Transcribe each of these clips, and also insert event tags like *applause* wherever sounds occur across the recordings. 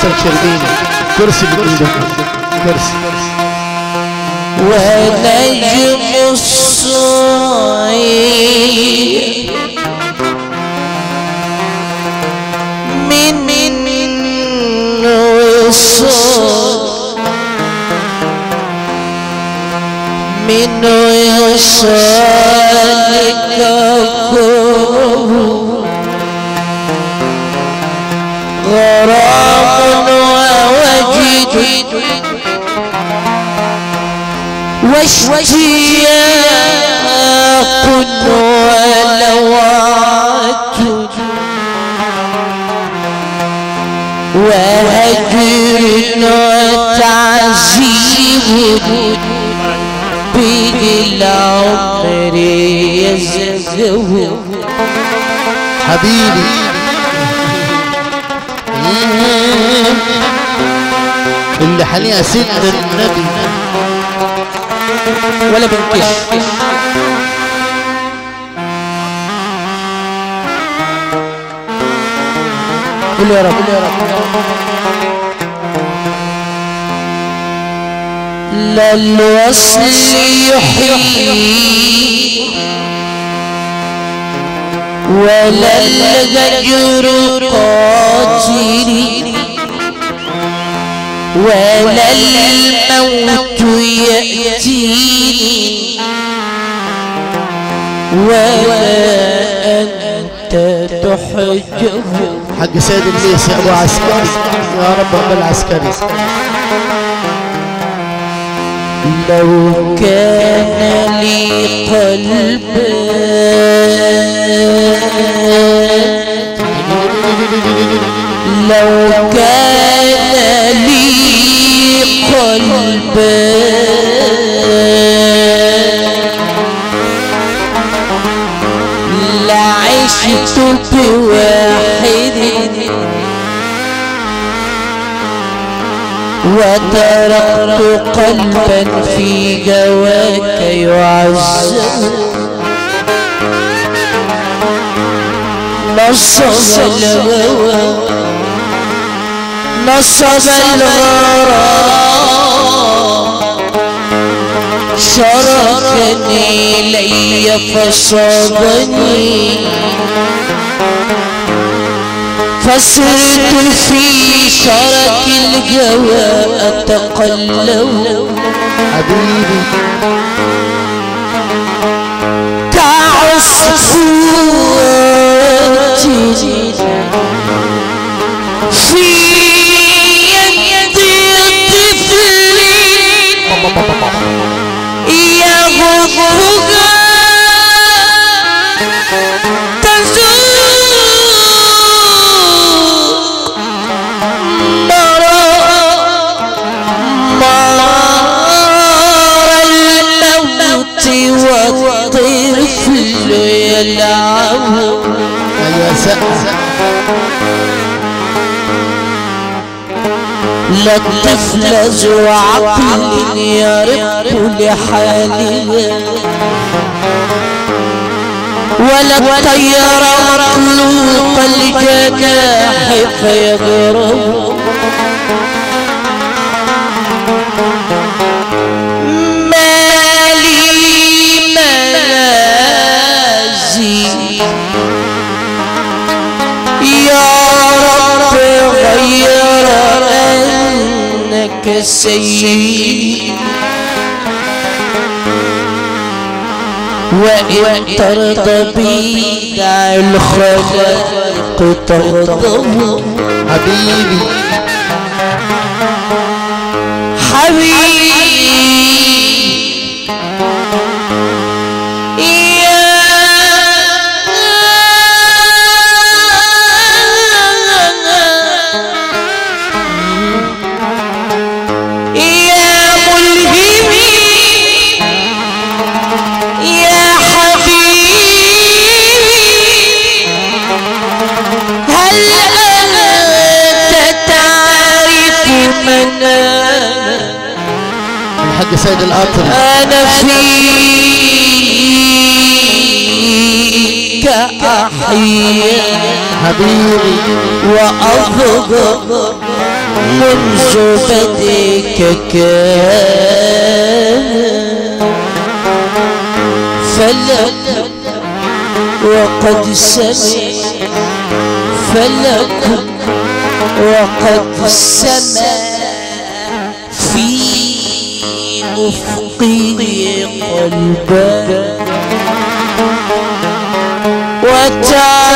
حسن شربيني. كرسي بايدك كرسي. ونجم الصعيد من من وصال منه يصالك واشتياق ولوات وهجر وتعذيب بالعمر يزهو حبيبي. *laughs* اللي حاليها سيدنا النبي. ولا بنكش. قول يا رب. قول يا رب لا الوصل يحيي ولا الغجر قاتل ولا الموت يأتيني. ولا أنت تحجه حق سيد الليث يا أبو عسكري. يا رب أبو العسكري. لو كان لي قلب. *laughs* لو كان لي قلب. لعشت بواحد وتركت قلبا في جواك يعذب نصب الهوى نصب الغرام شركني لي فصابني فسرت في شرك الجوى أتقلب حبيبي كعصفورة يا لا الطفل ذو عقل يرق لحالها ولا الطير مخلوق الجناح فيضرب. سيدي وإن ترضى بي الخلق تغضب حبيبي. حبيبي. الحق سيد القطر أنا فيك أحيا حبيبي. وأغضب منذ بديك كان. فلك وقد سمع فلك وقد سمع في أفقي قلبا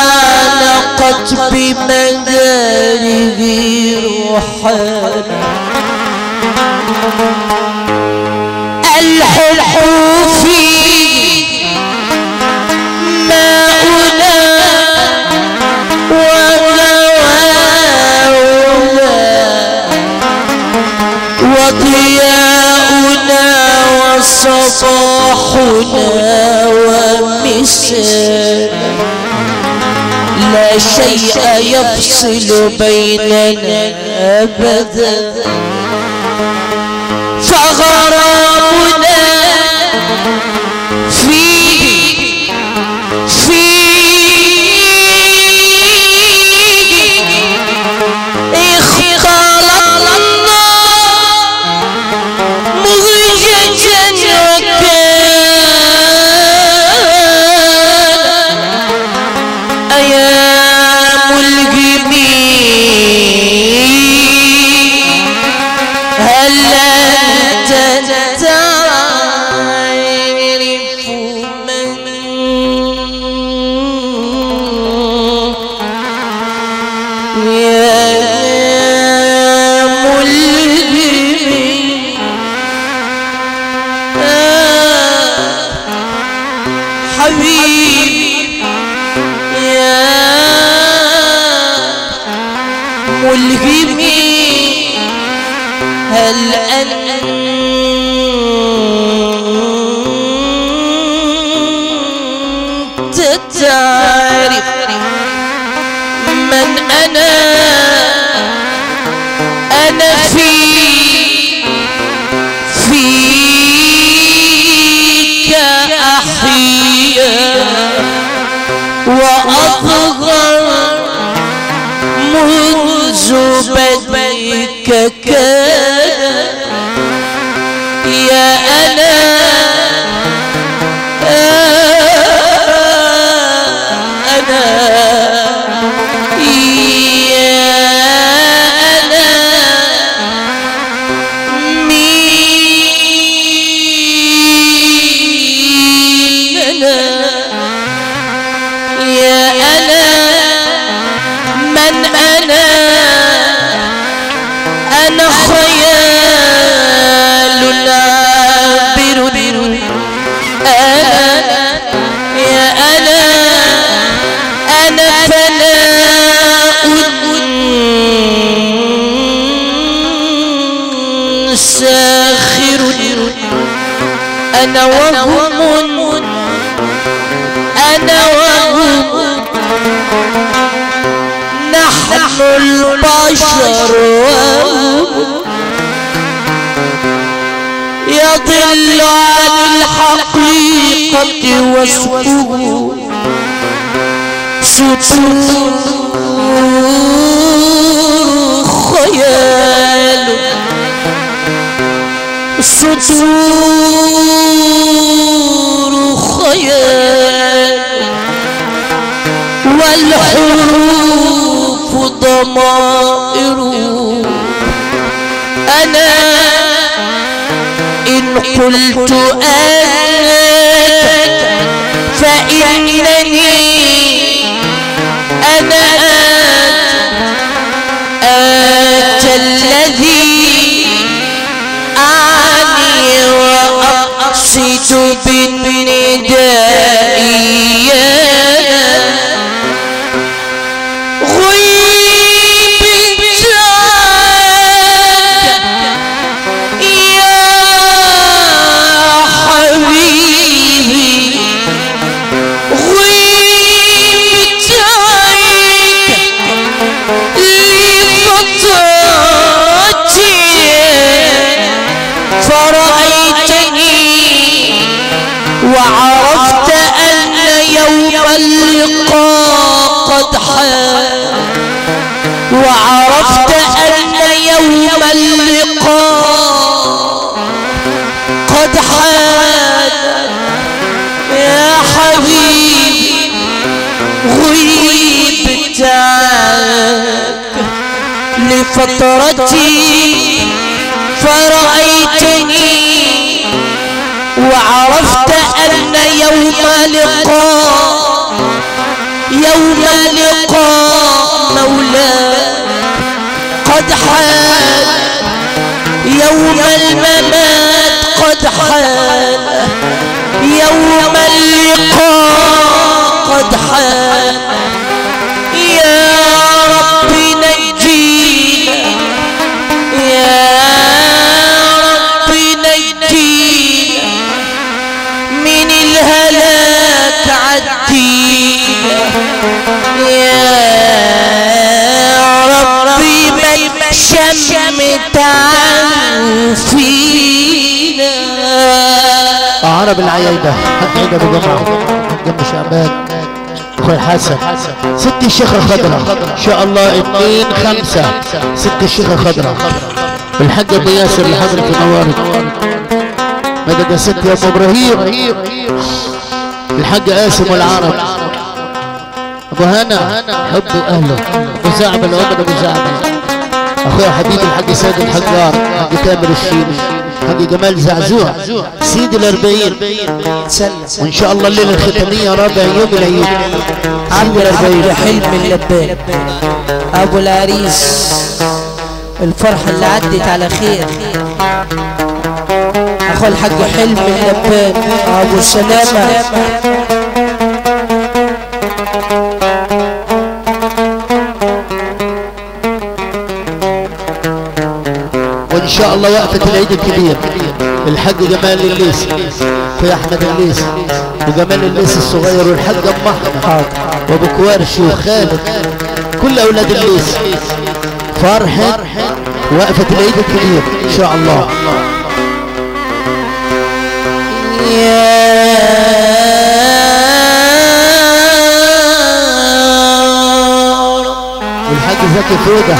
وتعلقت بمداره روحانا وصباحنا ومسانا لا شيء يفصل بيننا أبدا. فغرامنا في أنا وهم. أنا وهم. نحن البشر يضل عن الحقيقة وصفه سطور خيال. سطور خيال والحروف ضمائر. أنا إن قلت أنت فإنني أنا যদি يوم لقاء مولاك قد حان يوم الممات قد حان يوم فينا عرب العيايدة حق عيد ابو جمعة جنب شعبان. أخوي حسن. ست الشيخة خضرة إن شاء الله اثنين خمسة. ست الشيخة خضرة الحاج أبو ياسر لحضرة نوارد مدد ست يا أبو إبراهيم. الحاج قاسم والعرب أبو هنا. حب أهله. أبو زعبل. العمر ابو زعبل. أخويا حبيبي الحاج سيد الحجار حاج تامر الشيبي حاج جمال زعزوع سيد الأربعين. وإن شاء الله الليلة الختامية رابع يوم العيد عم الحاج حلم اللبان أبو العريس الفرحة اللي عدت على خير. اخو الحاج حلم اللبان أبو سلامة الله وقفة العيد الكبير. الحاج جمال الليثي اخويا أحمد الليثي وجمال الليثي الصغير والحاج ام احمد وابو كوارشي وخالد كل أولاد الليثي فرحه وقفة العيد الكبير إن شاء الله. والحاج زكي فوده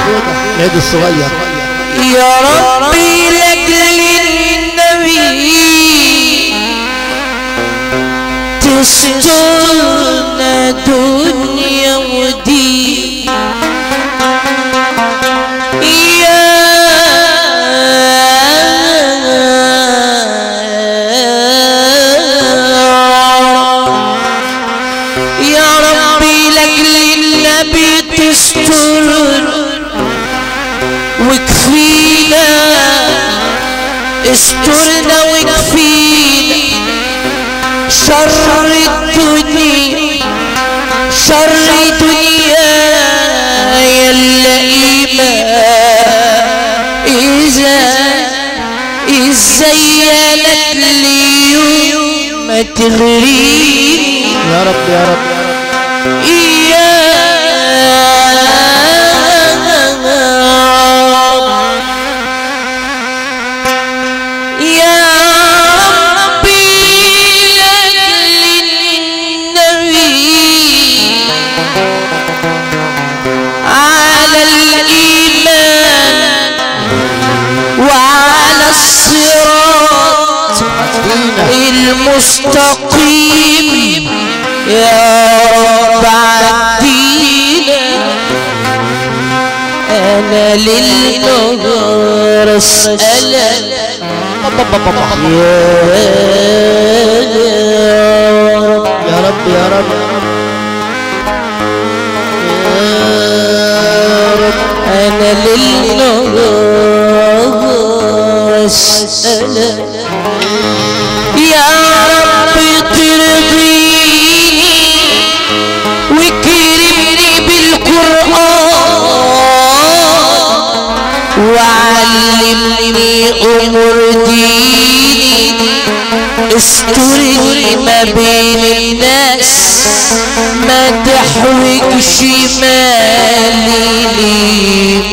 العيد الصغير. يا ربي لأجل النبي تسترنا دنيا ودين. يا ربي لأجل النبي تسترنا وكفينا استرنا وكفينا شر الدنيا. شر دنيا يا اللئيمة. إذا زينت لي ما تغريني يا رب يا رب. المستقيم يا رب عدينا أنا للنهار أسألك يا رب يا رب. يا رب أنا للنهار أسألك أمور ديني استرني ما بين الناس ما تحوجش مالي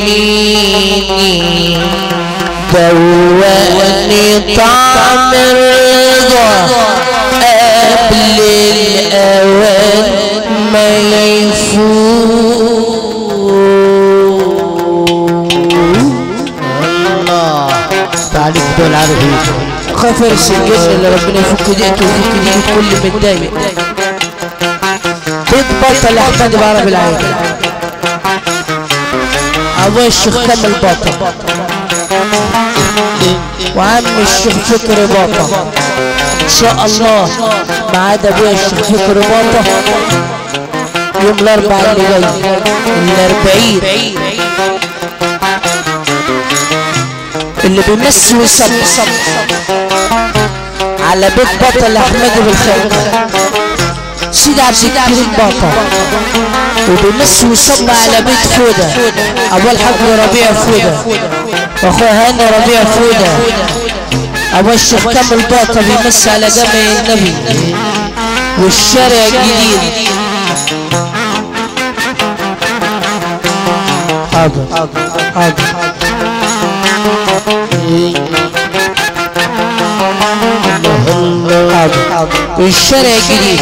ليميني. دوقني طعم الرضا قبل الأوان ما يفوت. دول عارفين خافر السجن اللي ربنا يفك دقته ويفك دقة كل متضايق تتبطل أحمد بعرب العين ابويا الشيخ كامل باطا وعم الشيخ فكري باطا إن شاء الله معاد ابويا الشيخ فكري باطا يوم الأربعاء اللي جاي الأربعين. اللي بيمس ويصب على بيت بطل أحمد بالخير سيدي عبد الكريم باطا وبيمس ويصب على بيت فودة. أبو الحاج ربيع فودة. واخوه هاني ربيع فودة. أبو الشيخ كامل باطا بيمس على جامع النبي. والشارع الجديد. حاضر. حاضر. حاضر. والشارع الجديد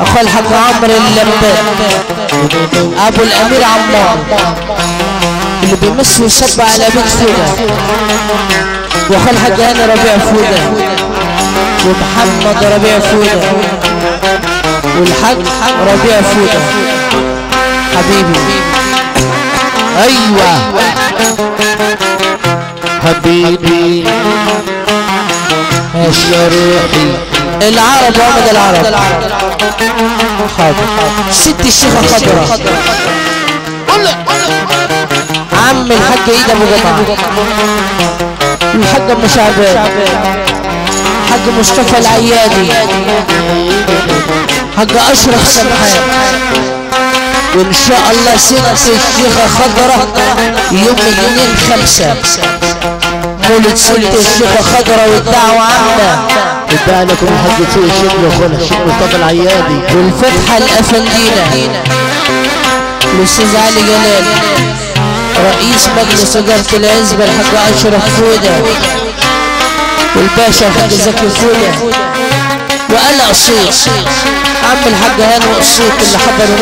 اخو الحاج عمرو اللبان أبو الأمير عمار. اللي بيمس ويصب على بيت فوده واخو الحاج هاني ربيع فوده ومحمد ربيع فوده والحاج ربيع فوده حبيبي. أيوه. حبيبي. روحي. العرب وعمد العرب. حاضر ست الشيخة خضرة عم الحاج عيد أبو جمعة الحاج أم شعبان. مصطفى العيادي. حاج أشرف سمحان. وإن شاء الله ست الشيخة خضرة يوم الاثنين خمسة. مولد ست الشيخة خضرة والدعوة عامة. ادعي لكم الحاج سوء الشكل واخونا الشيخ مصطفى العيادي. والفتحة الأفندينا. الأستاذ علي جلال. رئيس مجلس إدارة العزبة الحاج أشرف فودة. والباشا الحاج زكي فودة. وأنا قصيص عم الحاج هاني قصيط اللي حضروا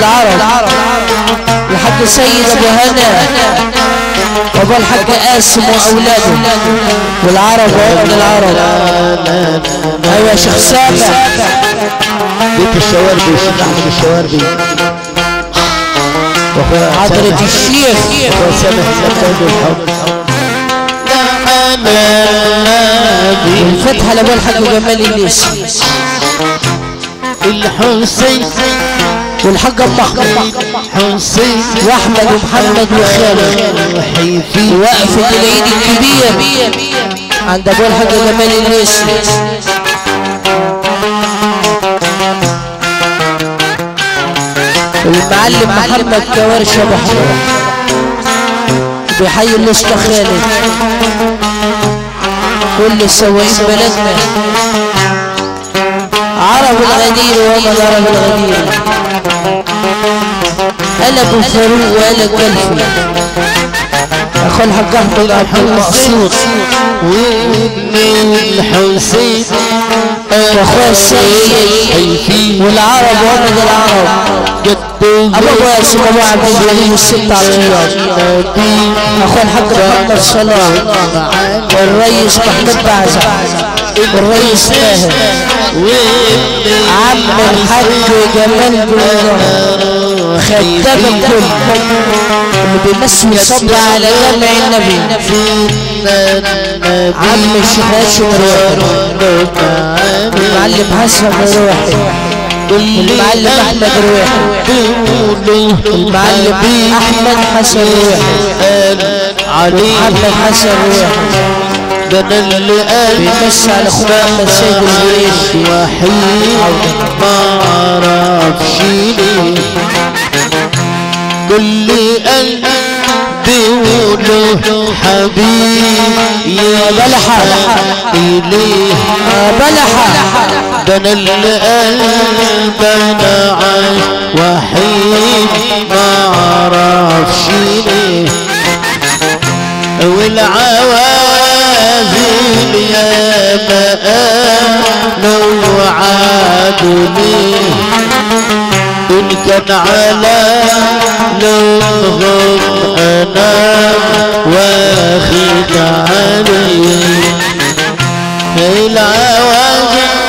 نوايا العرب. الحاج سيد أبو هنا وأبو الحاج قاسم وأولاده. والعرب وابن العرب. أيوة يا شيخ سامح بيت الشواربي الشيخ أحمد الشواربي. حضرة. الشيخ. واخويا سامح سامح والحب الفتحة لأبو الحاج جمال الليسي الحسين والحاج ام احمد حسين واحمد ومحمد وخالد روحي في وقفة العيد الكبير عند ابو الحاج جمال الليسي المعلم محمد كوارش ابو حمد بيحيي خالد كل السواقين بلدنا عرب الغدير وما العرب الغدير ابو فاروق وأنا كلفي. اخو الحاج احمد عبد المقصود. وابن الحسين واخويا السيد والعرب وامد العرب. جده أبو باسم أبو عبد الجليل والست عطيات اخو الحاج محمد صلاح والريس محمود بعزة. والريس ماهر عم الحاج جمال بن خدام الكل اللي بيمس ويصب على جامع النبي عم الشيخ هاشم روحي المعلم حسن روحي المعلم احمد روحي المعلم احمد حسن روحي علي حسن روحي. ده أنا اللي قال بيمس على احمد سيد الجريش وحيد ما أعرفش ليه كل قلبي وله حبيب يا بلحة إليه بلحة ده أنا اللي أنا وحيد ما أعرفش ليه والعوازل يا بقى وعادني إن كان على لغم أنا واخد عليه اخو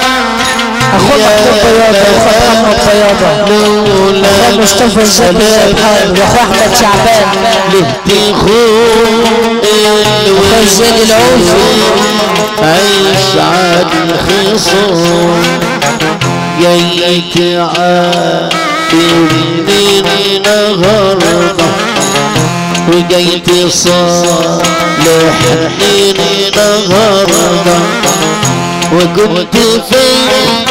محمود بياضة اخو محمد بياضة. لولا مصطفى الزكي سبحان واخو أحمد شعبان. اخو زين العوفي. على الخصوم جايك عابرني نهارده وجاي تصالحني نهارده وكنت فين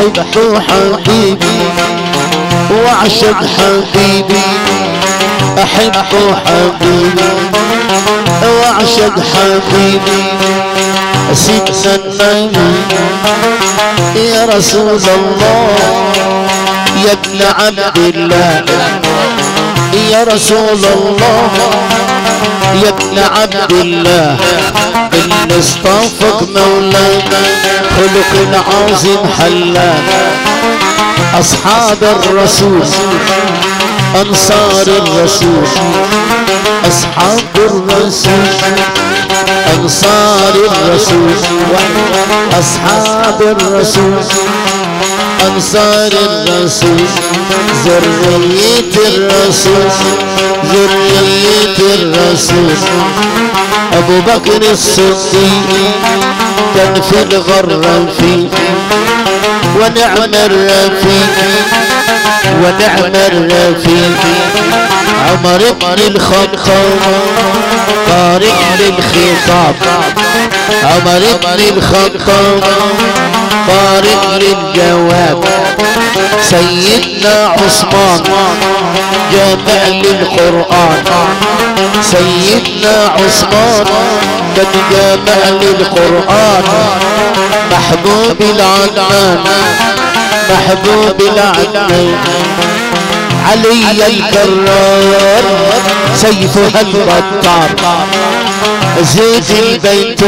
بحب حبيبي واعشق حبيبي. احب حبيبي واعشق حبيبي. سيدنا النبي يا رسول الله يا ابن عبد الله. يا رسول الله يا ابن عبد الله اللي اصطفك مولانا خلق عظيم حلاك أصحاب الرسول أنصار الرسول. أصحاب الرسول أنصار الرسول. أصحاب الرسول. أنصار الرسول ذرية الرسول ذرية الرسول. أبو بكر الصديق كان في الغر فيه ونعم الرفيق ونعم الرفيق. عمر بن الخطاب طارق للخطاب. عمر بن الخطاب طارق للجواب. سيدنا عثمان جامع للقرآن. سيدنا عثمان كان جامع للقرآن. محبوب العدنان محبوب العدنان. علي الكرار سيفها البطار. زيد البيت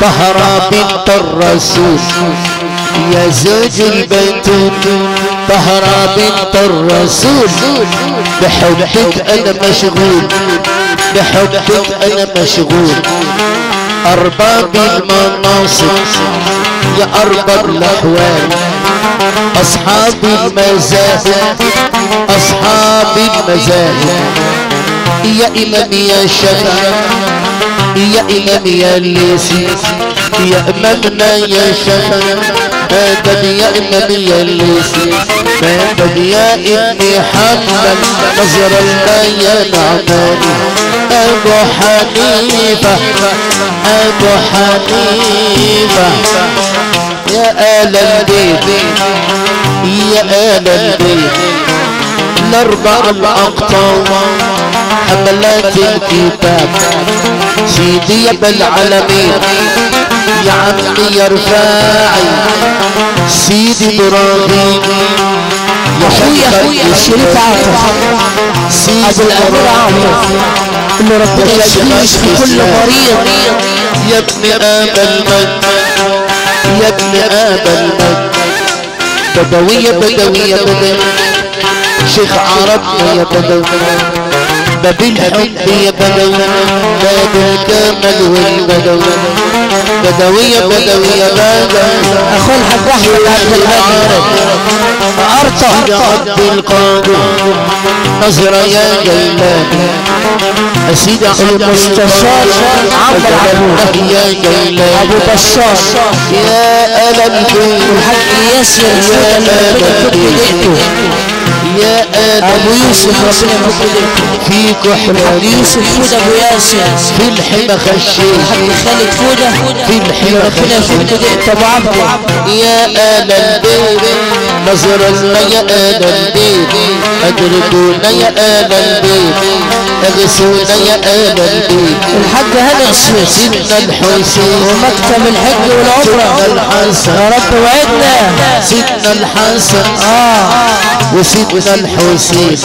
طهرا بنت الرسول. يا زوج البيت طهرا بنت الرسول. بحبك أنا مشغول بحبك أنا مشغول. أرباب المناصب يا أرباب الأحوال. أصحاب المزاهب أصحاب المزاهب يا إمام يا شفا يا امام يا ليسي يا امامنا يا شفا آدم يا امام يا ليسي آدم يا ابني حمد نظر الله يا نعماني أبو حنيفة أبو حنيفة يا آل البيت يا آل البيت. الأربع الأقطاب حملات الكتاب. سيدي يا بالعالمين يا عمي يا رفاعي. سيدي إبراهيم. يا اخويا الشريف عاطف أبو سيدي الامير عاطف اللي ربنا يشفيه كل مريض. يا ابن ابا المجد. يا ابن ابا المجد. بدوية بدوية بدوية. شيخ عربنا يا بدوي باب الحب يا بدوي باب الكمل والبدوي بدوية بدوية بدوي اخو الحاج احمد عبد ارطى يا عبد القادر. نظرة يا جيلاني أسيد المستشار عمرو عبود يا جيلاني أبو بشار. يا ألم الحاج ياسر. يكون بدقته يا أبو يوسف ربنا يبارك لك فيك والحاج وحدة يوسف فودة أبو ياسر. في الحمى خشيت. الحاج خالد فودة. في الحمى ربنا يفك دقت أبو عبده يا آل البيت نظر يا آل البيت أدركونا يا آل البيت أغسونا يا آل البيت الحاج هاني الشيخ سيدنا الحسين. ومكتب الحج والعمرة سيدنا الحسن. يا رب وعدنا. سيدنا الحسن. آه. وسيدنا الحسين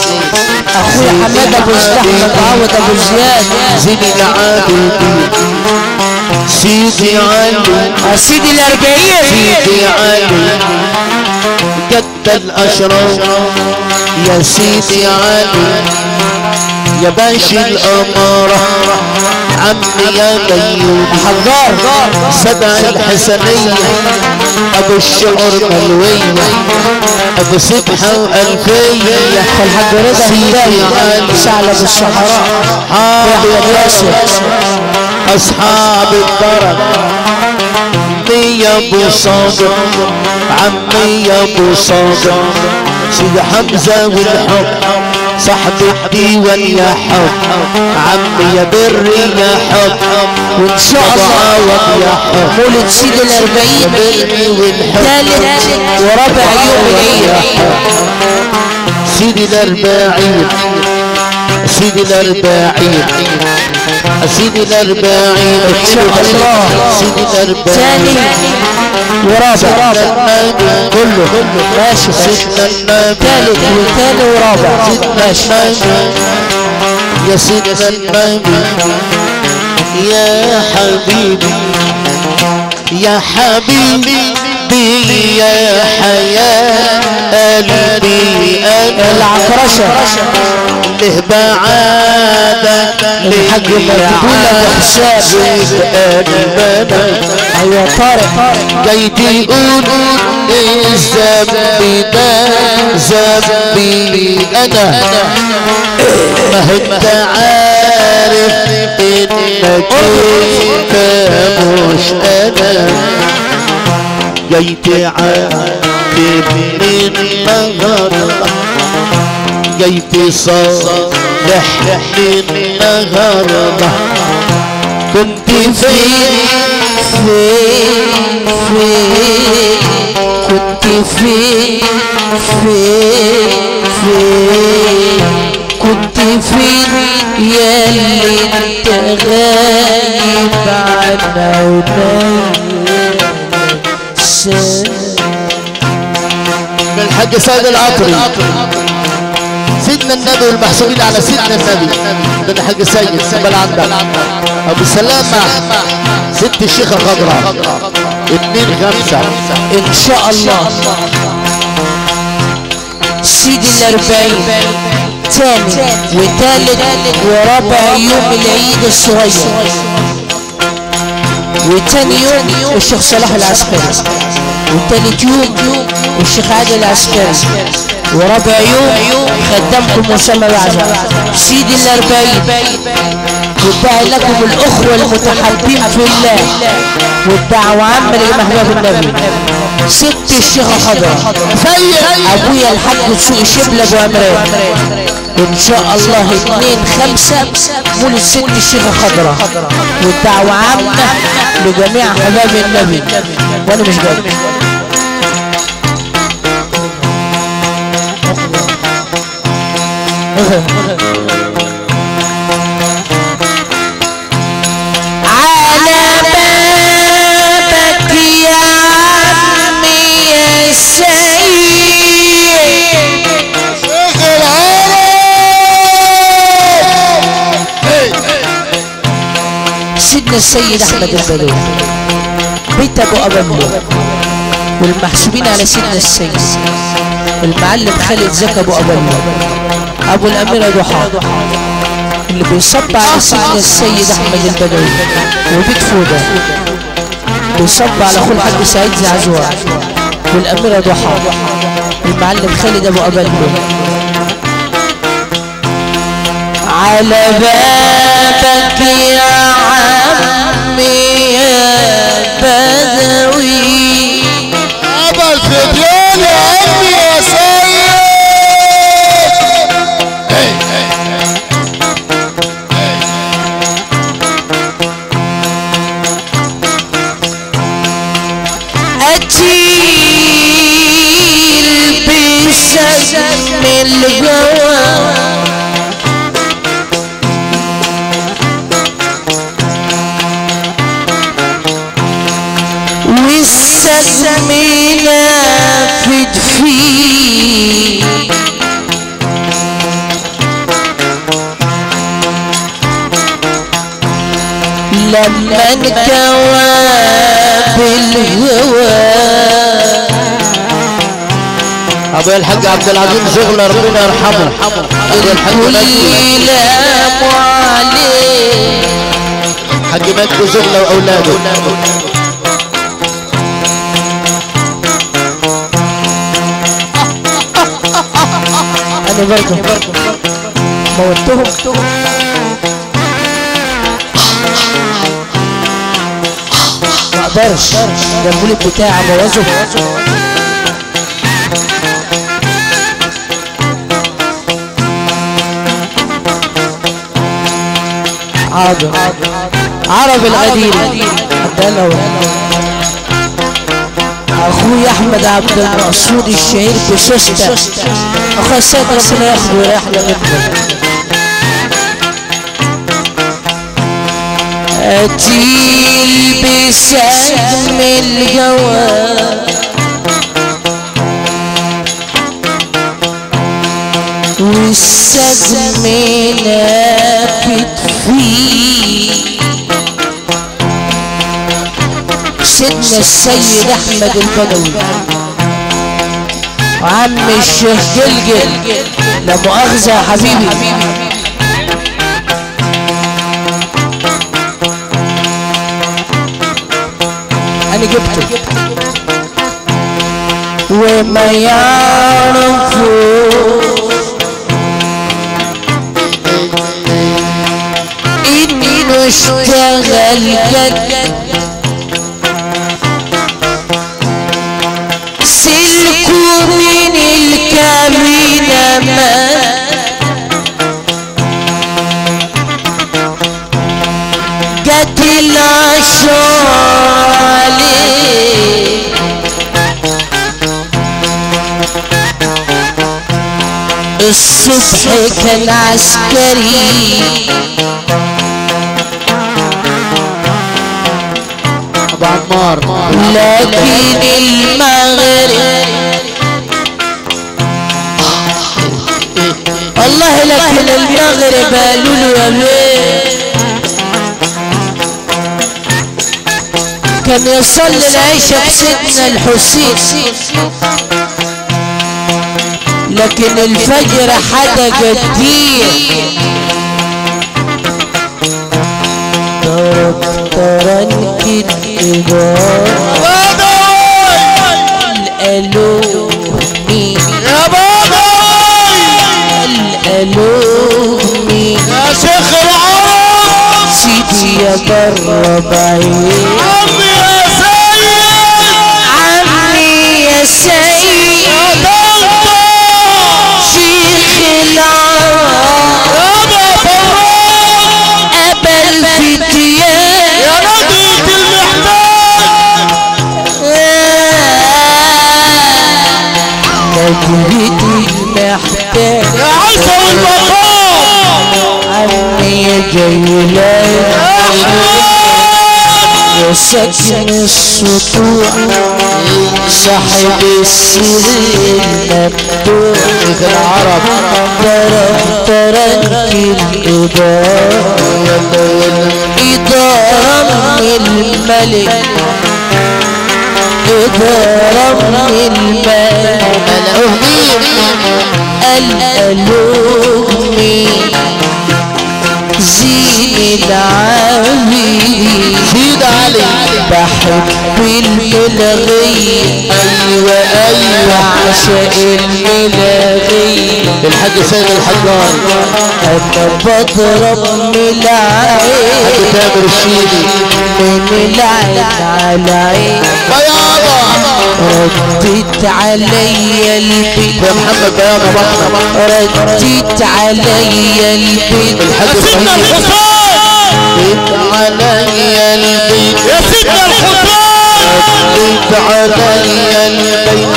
اخويا حماد أبو استحمد عوض أبو زياد. زين العابدين سيدي علي سيدي الأربعين. سيدي علي جد الأشرف. يا سيدي علي يا باشا الأمارة. عمي يا ميوب حجار سبع الحسنية. أبو الشعر ملوية. أبو سبحة وألفية الحاج رضا علي ثعلب الصحراء حاضر ياسر أصحاب الدرج عمي أبو صادق عمي أبو صادق سيد حمزة والحب. صاحب الديوان يا حب عمي يا بري يا حب وإن شاء الله يا حب. مولد سيدي الأربعين. ثالث ورابع يوم العيد سيدي الأربعين. سيدي الأربعين. سيدي الأربعين. إن شاء الله. سيدي الأربعين. ورابع. كله. ماشي ثالث وثاني ورابع. ماشي. يا سيدنا النبي يا حبيبي يا حبيبي يا حياة قلبي أنا. العكرشة. له بعادة الحاج مجدولة بحساب قلبنا أيوه طارق. جاي تقول الذنب ده ذنبي أنا. ما أنت عارف إنك أنت مش أنا. جاي تعاتب من النهارده. جاي تصالح من النهارده. كنت فين؟ فين فين كنت فين فين فين كنت فين يا اللي انت غايب عنا ونايم الحاج سيد العطري سيدنا النبي والمحسوبين على سيدنا النبي. ده الحاج سيد سبل عندك أبو سلامة ست الشيخة خضراء اتنين خمسة. إن شاء الله. سيدي الأربعين تاني وتالت ورابع يوم العيد الصغير. وتاني يوم الشيخ صلاح العسكري. وتالت يوم الشيخ عادل العسكري. ورابع يوم خدامكم أسامة بعزة سيدي الأربعين والداعي لكم الأخوة المتحبين في الله والدعوة عامة لمحباب النبي. ست الشيخة خضراء أبويا الحاج سوق شبل أبو عمران. إن شاء الله اتنين خمسة مولد ست الشيخة خضراء والدعوة عامة لجميع حباب النبي. وأنا مش جاي. سيدنا السيد أحمد البدوي بيت ابو ابو والمحسوبين على سيدنا السيد. المعلم خالد زكي أبو ابو أبو الاميره ضحى اللي بيصب على سيدنا السيد أحمد البدوي وبيت فوده بيصب على اخوه الحاج سعيد زعزوع والاميره ضحى المعلم خالد أبو أبو على بابك يا عمي لما انكوى بالهوى أبو الحاج عبد العظيم زغلة ربنا يرحمه. أبو الحاج مجدي كل عليه حاج مجدي زغلة وأولاده. أنا برضه موتهم. أقدرش ده المولد بتاعي بوظه حاضر عرب الغدير أخوي أحمد عبد المقصود الشهير بششتة أخويا السيد ربنا ياخده ويريح منه اتيل بسهم الجواب والسجم نافت فيه. سيدنا السيد أحمد البدوي. وعم الشيخ جلجل. لا مؤاخذة يا حبيبي. أنا جبته. وما يعرفوا انه اشتغل جد. سلكوا من الكابينة ما الصبح كان عسكري ابو عمار لكن المغرب. والله لكن المغرب قالوا له يا بيه كان يصلي العشاء بسيدنا الحسين. لكن الفجر حدا جديد ضرب ترنك الإبار الألومي يا بابا. الألومي يا شيخ العرب. سيدي يا بر بعيد سيد شيخ العرب أبا الفتيان يا نبية المحتاج نجرتي المحتاج يا عيسى والمقام عمي جيلان يا ساكن السطوع صاحب السر المفتوح شيخ العرب ترك ترك الإدارة إدارة من الملك إدارة من الملك الألومي زين العالي سيد علي. بحب الملغي أيوه أيوه بعشق الملغي الحاج سيد الحجار. أنا بضرب من حاج العين تامر الشيدي من العين على عين. بياضة. ردت علي البيت يا محمد بياضة بطنة ردت علي البيت الحاج الحسين بيت علي البيت بيت علي البيت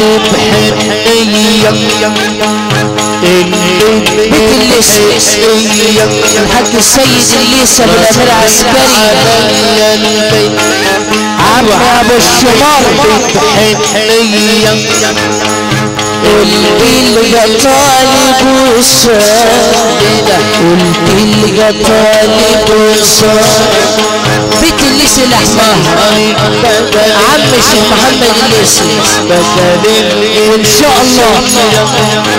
البيت بحنية البيت اللي الحاج السيد الليسا بالامير عسكري علي البيت عم ابو الشمار حنية قلت طالب وصال قلت طالب بيت الليسي الاحمر عم الشيخ محمد الليسي إن شاء الله.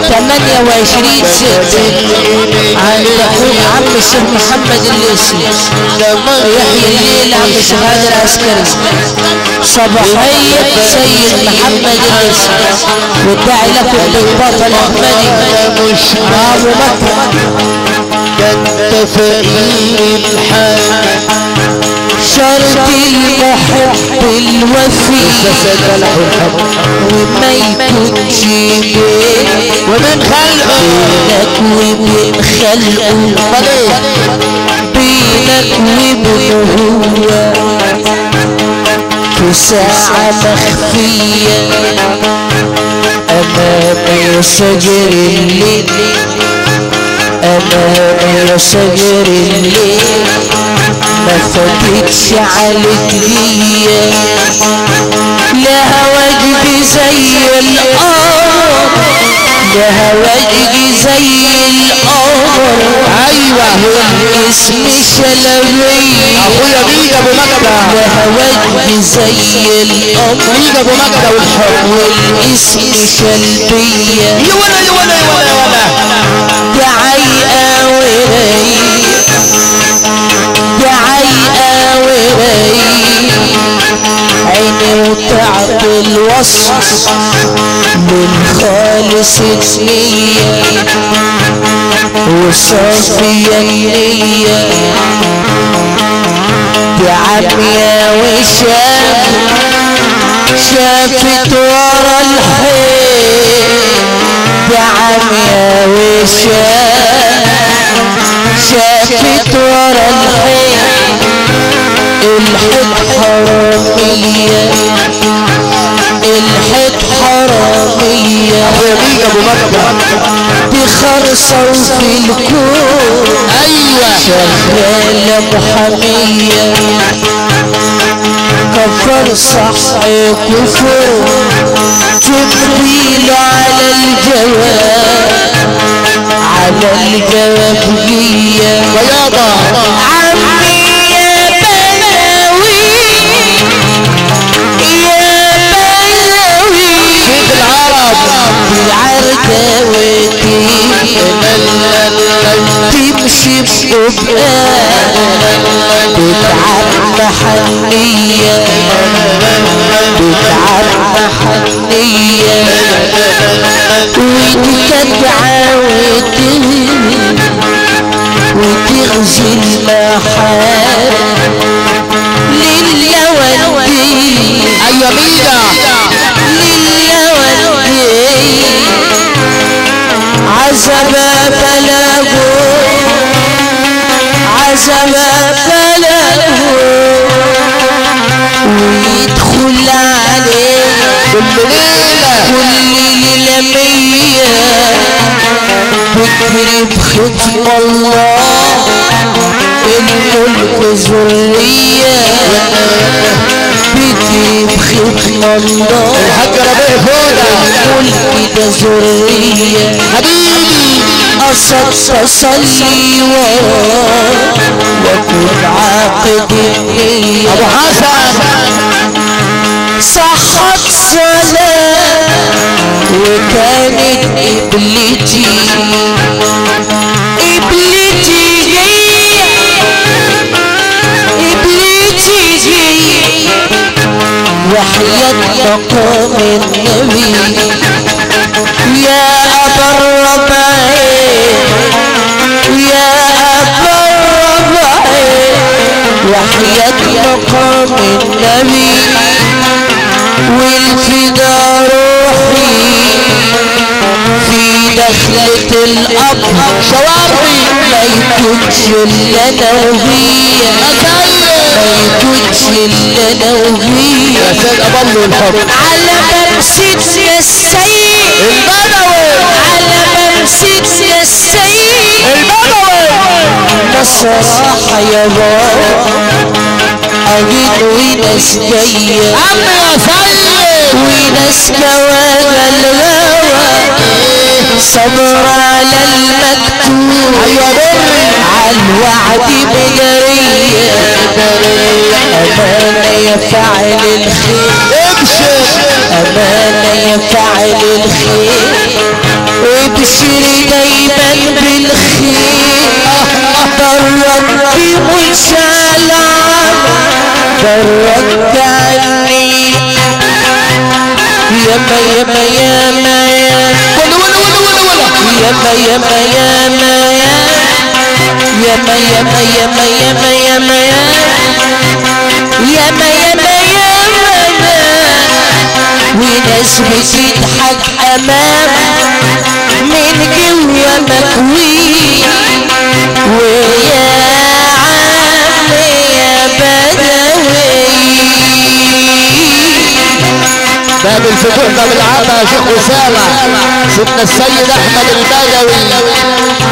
28 ستة عند أخوك عم الشيخ محمد الليسي يحيي الليل عم الشيخ هذا العسكري صباحية سيد محمد الليسي والداعي لكم بالبطل الاحمدي ابو بكر. كنت فقير الحال. شرط المحب الوفي وما يكونش بينك ومن خلقه. وبين خلقه. بينك وبينه هو في ساعة مخفية أمام شجر الليل. أمام شجر الليل ما فاتتش عليك ليا لها وجد زي القمر لها وجد زي القمر أيوه. اسم شلبية أخويا مين أبو مجدة وجد زي القمر مين أبو مجدة والحب. والاسم شلبية. يا ولا يا ولا يا ولا يا ولا. يا عيقة ورايق يا عيقة ورايق عيني وتعب الوصف للخالص النية وصافية النية. يا وشام شافت ورا الحيط يا وشام شافت ورا الحيط الحيط حرامية الحيط حرامية. مين أبو مجدة دي خرصة وفي الكون. أيوه. شغالة محامية. كفر صح كفر تبديل على الجواب على الجواب ليا. بياضة تمشي بقبقان بتعب محنية. بتعب محنية. وتتبع وتغزي المحارم للودي أيوه مينا بكر بختم الله الملك ذرية بكر بختم الله الحاج ربيع فوده الملك ده ذرية حبيبي أصد تصلي وراه وكن عاقد النية ابو حسن صحت صلاة وكانت قبلتي قبلتي جاية. قبلتي وحياة مقام النبي. يا أبا الربيع يا أبا الربيع وحياة مقام النبي. والفدا دخلت القبر شواربي. ما يكونش الا أنا وهي ما يكونش الا أنا وهي يا سيد ابل الحب على بمسكنا السيد البدوي على بمسكنا السيد البدوي الصراحة يا بابا أجيت وناس جاية امي يا سيد وناس كوانا الغاوة صبر على المكتوب. عالوعد بجري أمانة يفعل الخير أمانة يفعل الخير. وابشر دايما بالخير. درك مشعل درك عني. ياما ياما ياما ياما. ياما ياما ياما ياما ياما ياما ياما ياما ياما ياما ياما وناس بتضحك امام من جوا مكوي الفتوح باب العامة يا شيخ أسامة سيدنا السيد أحمد البدوي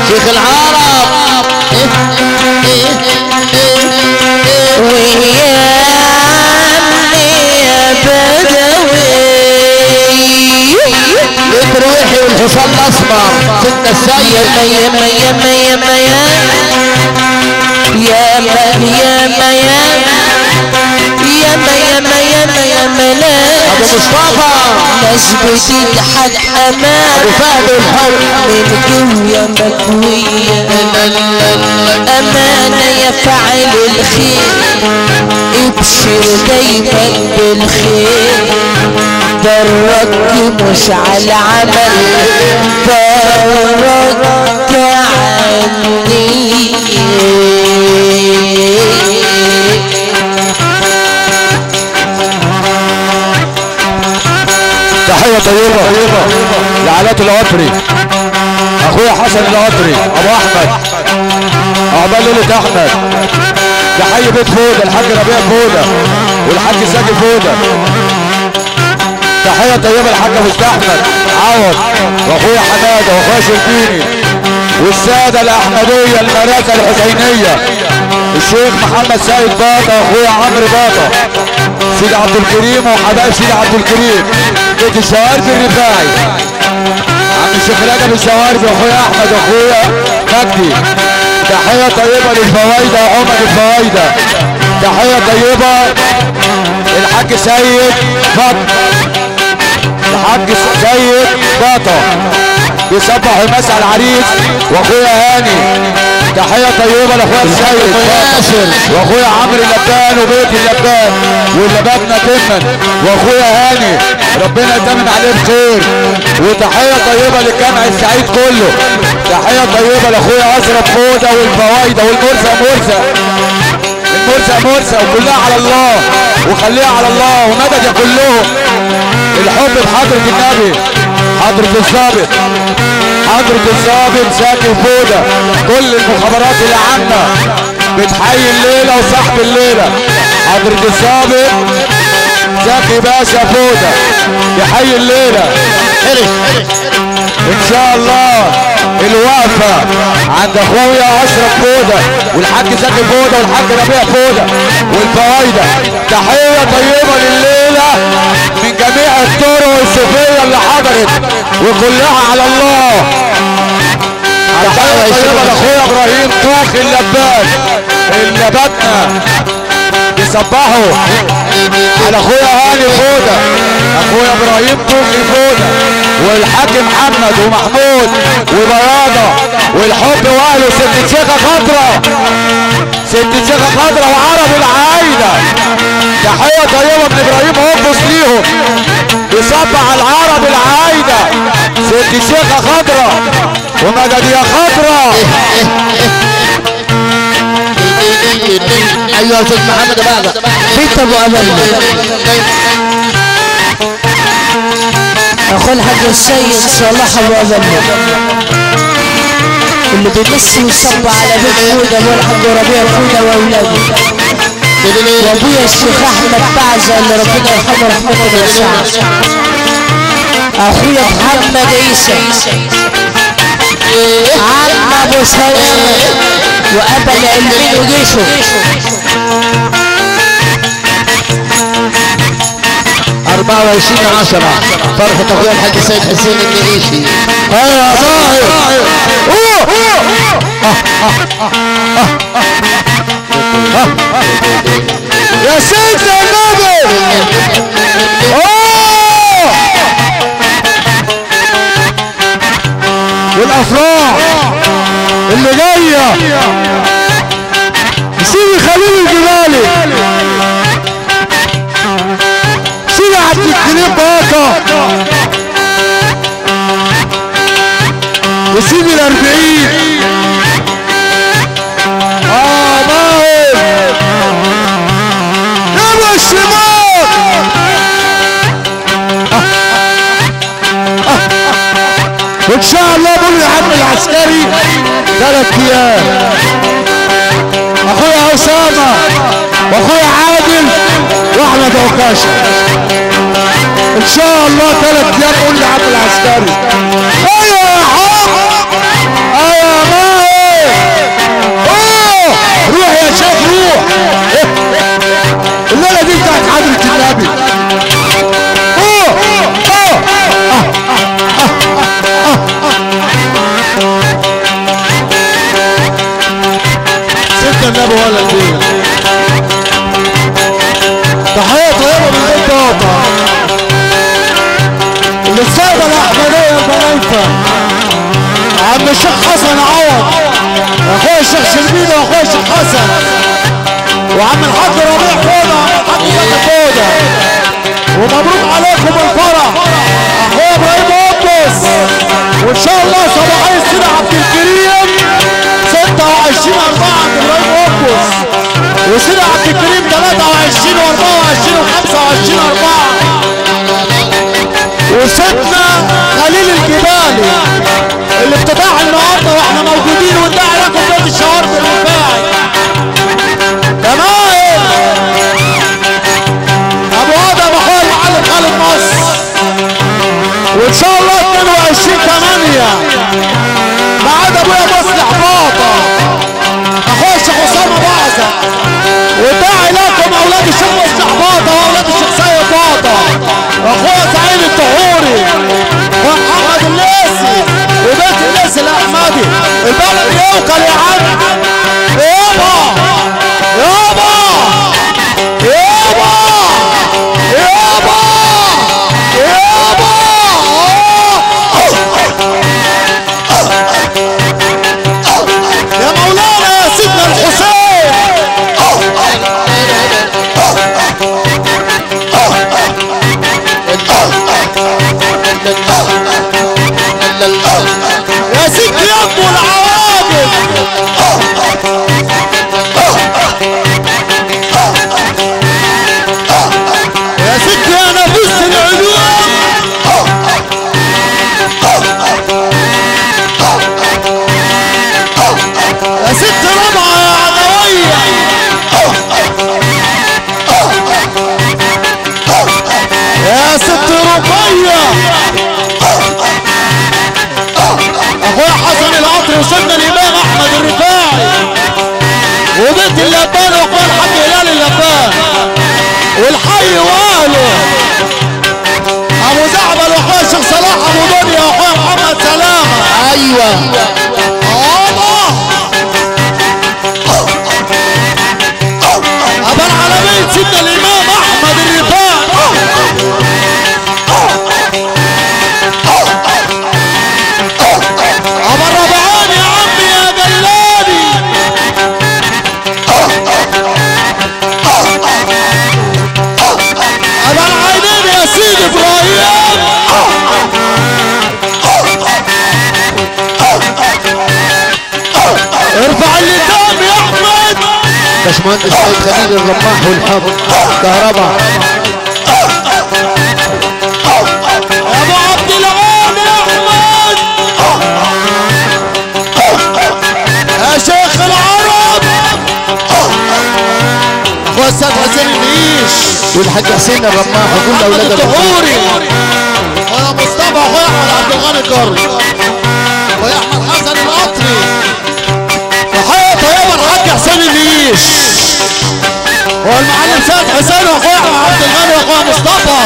شيخ العرب. ويا عمي يا بدوي. الترويحي والحصان الأسمر. سيدنا السيد. ياما ياما ياما لا أبو مصطفى ناس بتضحك امام أبو فهد الحر من جوا مكوية أمانة يا فاعل الخير. ابشر دايما بالخير. درك مش على عمل درك عني. تحية طيبة لعلاء العطري. أخويا حسن العطري أبو أحمد. عقبال ليلة أحمد. تحية بيت فودة الحاج ربيع فودة والحاج ساجي فودة. تحية طيبة الحاج مستحمد عوض. وأخويا حمادة وأخويا شربيني. والسادة الأحمدية المراسة الحسينية. الشيخ محمد سيد باطا واخويا عمرو باطا. سيدي عبد الكريم وحبايب سيدي عبد الكريم. بيت الزوارب الرفاعي. عم الشيخ رجب الزوارب اخويا أحمد اخويا مجدي. تحية طيبة للفوايده عمر الفوايده تحية طيبة الحاج سيد بطه الحاج سيد بطه بيصبح مسا العريس واخويا هاني تحية طيبة لاخويا السيد ياسر وأخويا عمرو اللبان وبيت اللبان واللبابنا تمن وأخويا هاني ربنا يتمم عليه بخير وتحية طيبة للجامع السعيد كله. تحية طيبة لأخويا اشرف فوده والفوايده والمرسى مرسى. المرسى مرسى وكلها على الله. وخليها على الله ومدد يا كلهم. الحب بحضرة النبي حضرة الظابط حضرة الظابط زكي فودة كل المخابرات العامة بتحيي الليلة وصاحب الليلة. حضرة الظابط زكي باشا فودة يحيي الليلة. إن شاء الله الوقفة عند أخويا أشرف فودة والحاج زكي فودة والحاج ربيع فودة والفوايدة تحية طيبة لليلة من جميع الطرق الصوفية اللي حضرت وكلها على الله. تحية طيبة لأخويا إبراهيم طوخ اللبان. اللي صبحوا على أخويا هاني فوده أخويا إبراهيم توفي فوده والحاج محمد ومحمود وبرادة والحب واهله ست شيخة خضراء ست شيخة خضراء وعرب العايدة. تحية طيبة من إبراهيم هوبس ليهم. يصبح العرب العايدة. ست شيخة خضراء ومجديه خضراء أيوه يا أستاذ محمد بقى بيت ابو أمل. اخو الحاج السيد صلاح ابو امل اللي بيمس ويصب على بيت فوده ابو الحاج ربيع فوده وأولاده. وأبويا الشيخ أحمد بعزة اللي ربنا يرحمه رحمه واسعه أخويا محمد عيسى. عم أبو وقبل اللي يجيشه أربعة وعشرين عشرة. فرحة أخويا الحاج السيد حسين النعيشي أيوة يا آه، صاحب آه، آه، يا سيد النبي أوه والأفراح. اللي جاية سيدي خليل الجبالي سيدي عبد الكريم باكا وسيدي الأربعين. ثلاث أيام اخويا اسامه واخويا عادل وأحمد عكاشه إن شاء الله ثلاث أيام قول عم العسكري. ولا الدين تحية طيبة من بيت بابا للسادة الأحمدية البنيفة عم الشيخ حسن عوض. أخويا الشيخ شربيني وأخويا الشيخ حسن. وعم الحاج ربيع فوضى. الحاج فتحي فوضى. ومبروك عليكم الفرح. أخويا إبراهيم قدس وإن شاء الله صباحية السيدة عبد وسيدي عبد الكريم 23 و24 و25 4 وسيدنا خليل الجبالي اللي افتتاح النهارده وإحنا موجودين وندعي لكم بيت الشوارب الرفاعي. تمام؟ أبو آدم اخويا المعلم خالد مصر وإن شاء الله 22 8 البلد يوكل ربعة يا عدوية يا ست رقية اخويا حسن العطر وسيدنا الإمام أحمد الرفاعي. وبنت اللبان واخويا الحاج هلال اللبان والحي واهله ابو زعبل واخويا الشيخ صلاح أبو دنيا واخويا محمد سلامة. أيوه. باشمهندس سيد خليل الرماح والحب كهرباء. أبو عبد أحمد. يا شيخ العرب. اخويا السيد حسين النيش. والحاج حسين الرماح وكل أولاد الرماح. الدهوري أخويا مصطفى أخويا أحمد عبد الغني الجري أخويا أحمد حسن حسين النيش هو المعلم سيد حسين واخويا عبد الغني واخويا مصطفى.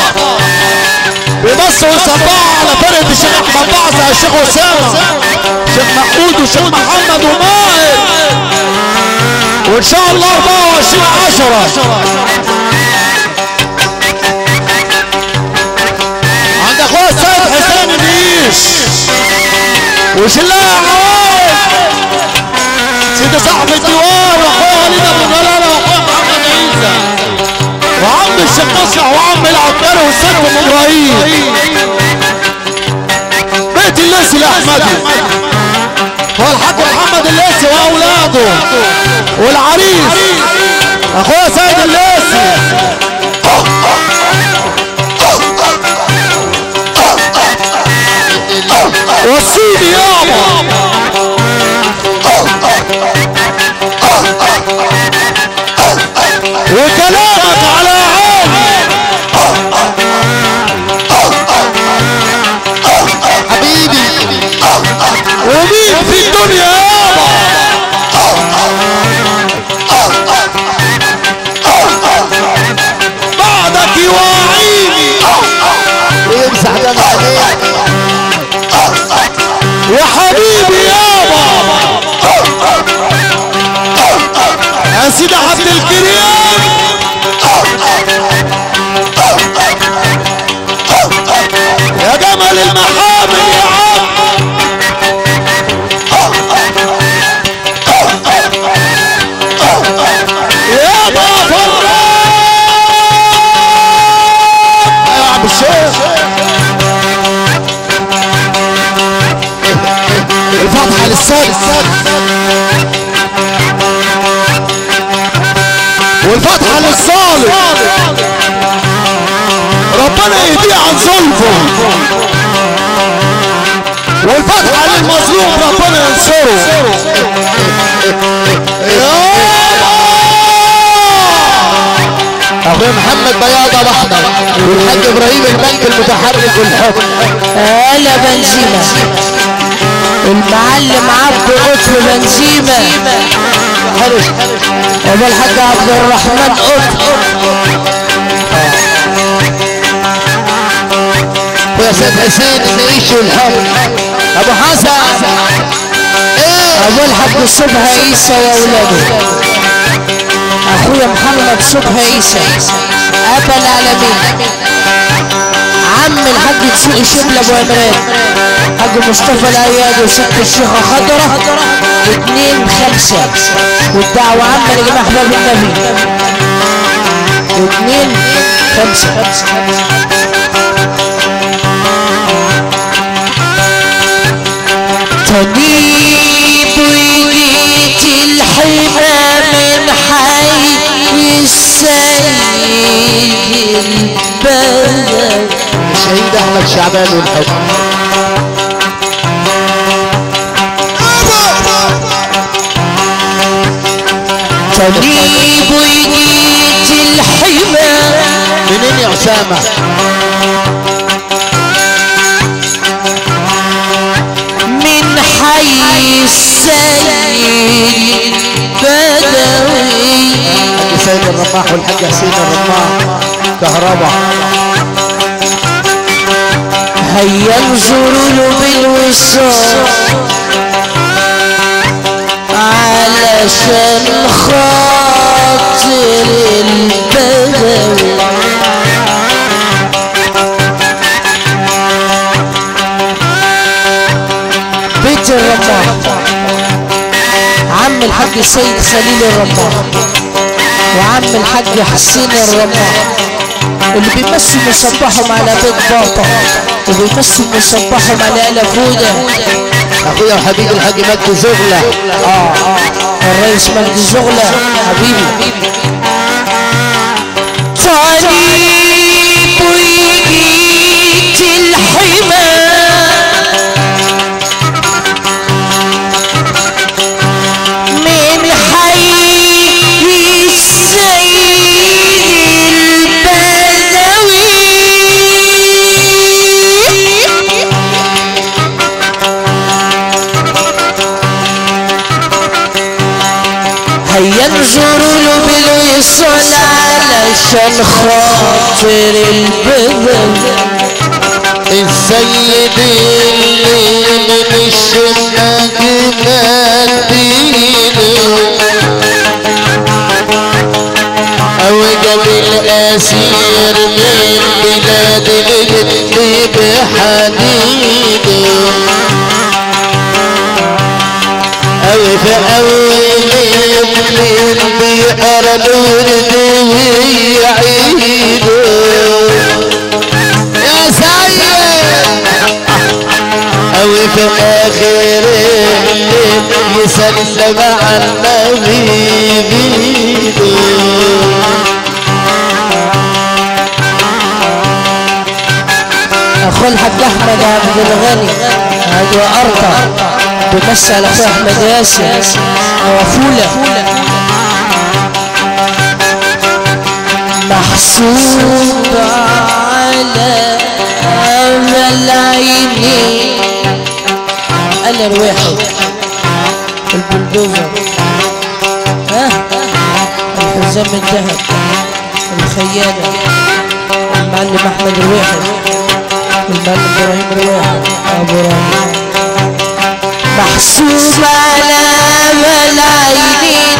بيمسوا ويصبحوا على فرقة الشيخ أحمد بعزة يا شيخ أسامة. شيخ محمود وشيخ محمد وماهر. وإن شاء الله 24 10 عند أخويا السيد حسين الريش وشلاها عواد سيدي صاحب الديوان. ابو جلال واخويا محمد عيسى وعم الشيخ مصلح وعم والست ام إبراهيم بيت الليسي الاحمدي والحاج محمد الليسي واولاده والعريس اخويا سيد الليسي وصيني يابا. للسادس والفتحة للصالح. ربنا يهديه عن ظلمه. والفتحة للمظلوم ربنا ينصره. اخويا محمد بياض ابو احمد والحاج إبراهيم البنك المتحرك والحب. هلا بنزيمة. المعلم عبد قطب بنزيمة ابو الحاج عبد الرحمن قطب ويا سيد حسين النعيش والحب أبو حسن. ابو الحاج صبحي عيسى واولاده أخويا محمد صبحي عيسى. أبا العالمين. عم الحاج تسوقي شبل أبو عمران. حاج مصطفى العياد وست الشيخة خضرة اتنين خمسة والدعوة عامة لجميع أحباب النبي. اتنين خمسة تجيب وجيت الحمى من حي السيد البلد. الشهيد أحمد شعبان والحب. تجيب وجيت الحمى منين يا اسامه من حي السيد بدوي الحاج سيد الرماح والحاج حسين الرماح. كهرباء هيا انظروا له بالوصال علشان خاطر البدوي. بيت الرماح. عم الحاج سيد خليل الرماح. وعم الحاج حسين الرماح. اللي بيمثل مصبحهم على بيت باطا وبيمثل مصبحهم على آل فودة أخويا وحبيبي الحاج مجدي زغلة. آه. الرئيس مجدي زغلة حبيبي. طالب بالوصال علشان خاطر البدن. السيد اللي من مدينه أو جاب الأسير من بلاد الجد بحديده أو في اول الليل بيقرا الورد ويعيده يا سيد أو في اخر الليل يسلم على النبي اخو الحاج أحمد عبد الغني هذا أرطى. بمثل اخو احمد ياسر محسوب على امل عيني أنا الواحد البلدوزر الحزام الذهب الخيانة المعلم احمد الواحد المعلم إبراهيم الواحد ابو إبراهيم محسوب على ملايين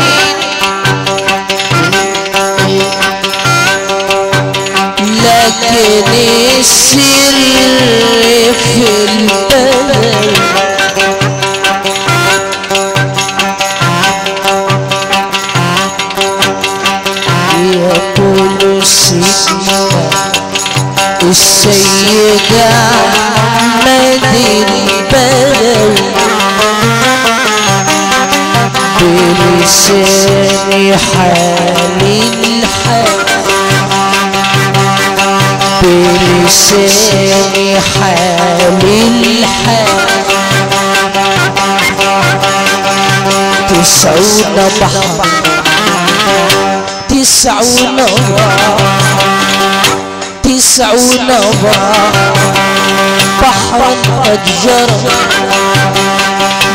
لكن السر في البلد يقول سيدنا السيدة أحمد البدوي بلسان حال الحال. بلسان حال الحال. تسعون بحر تسعون بحر تسعون بحرا قد جرى.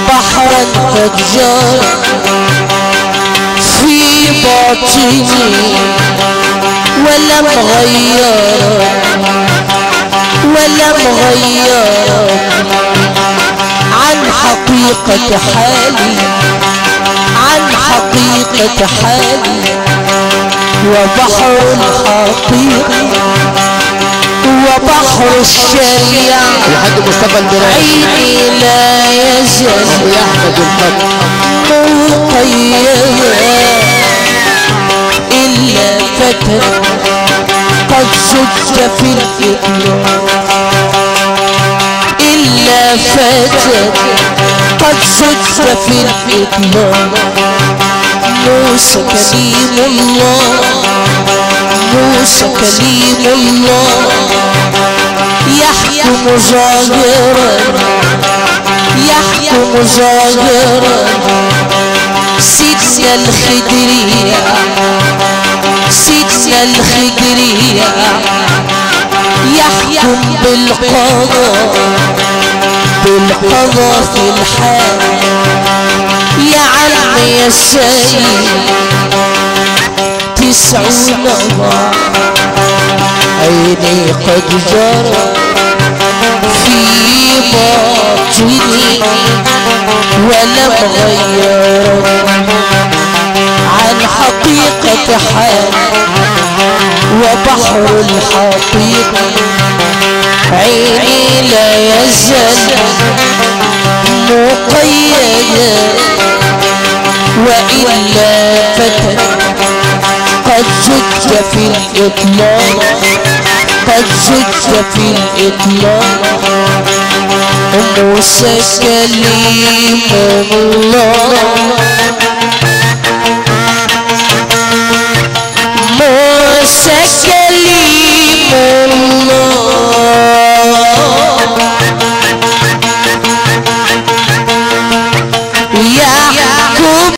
بحرا جرى في باطني ولم غير ولم غير عن حقيقة حالي عن حقيقة حالي وبحر الحقيقة وبحر الشريعة. الحاج مصطفى البراهي عيني لا يزال ابو احمد الحق مقيدة إلا فتى قد زج في الإطلاق إلا فتى قد زج في الإطلاق موسى كليم الله. موسى كليم الله. يحكم ظاهرا يحكم ظاهرا سيدنا الخدرية. سيدنا الخدرية. يحكم بالقضاء. بالقضاء في الحال. يا عم يا سيد تسعون ضاع عيني قد جرى في باطني ولم غير. عن حقيقة حال وبحر الحقيقة عيني لا يزال مقيدا وإلا فتى قد في الإطلاق. قد في الإطلاق. موسى كليم الله. موسى كليم الله.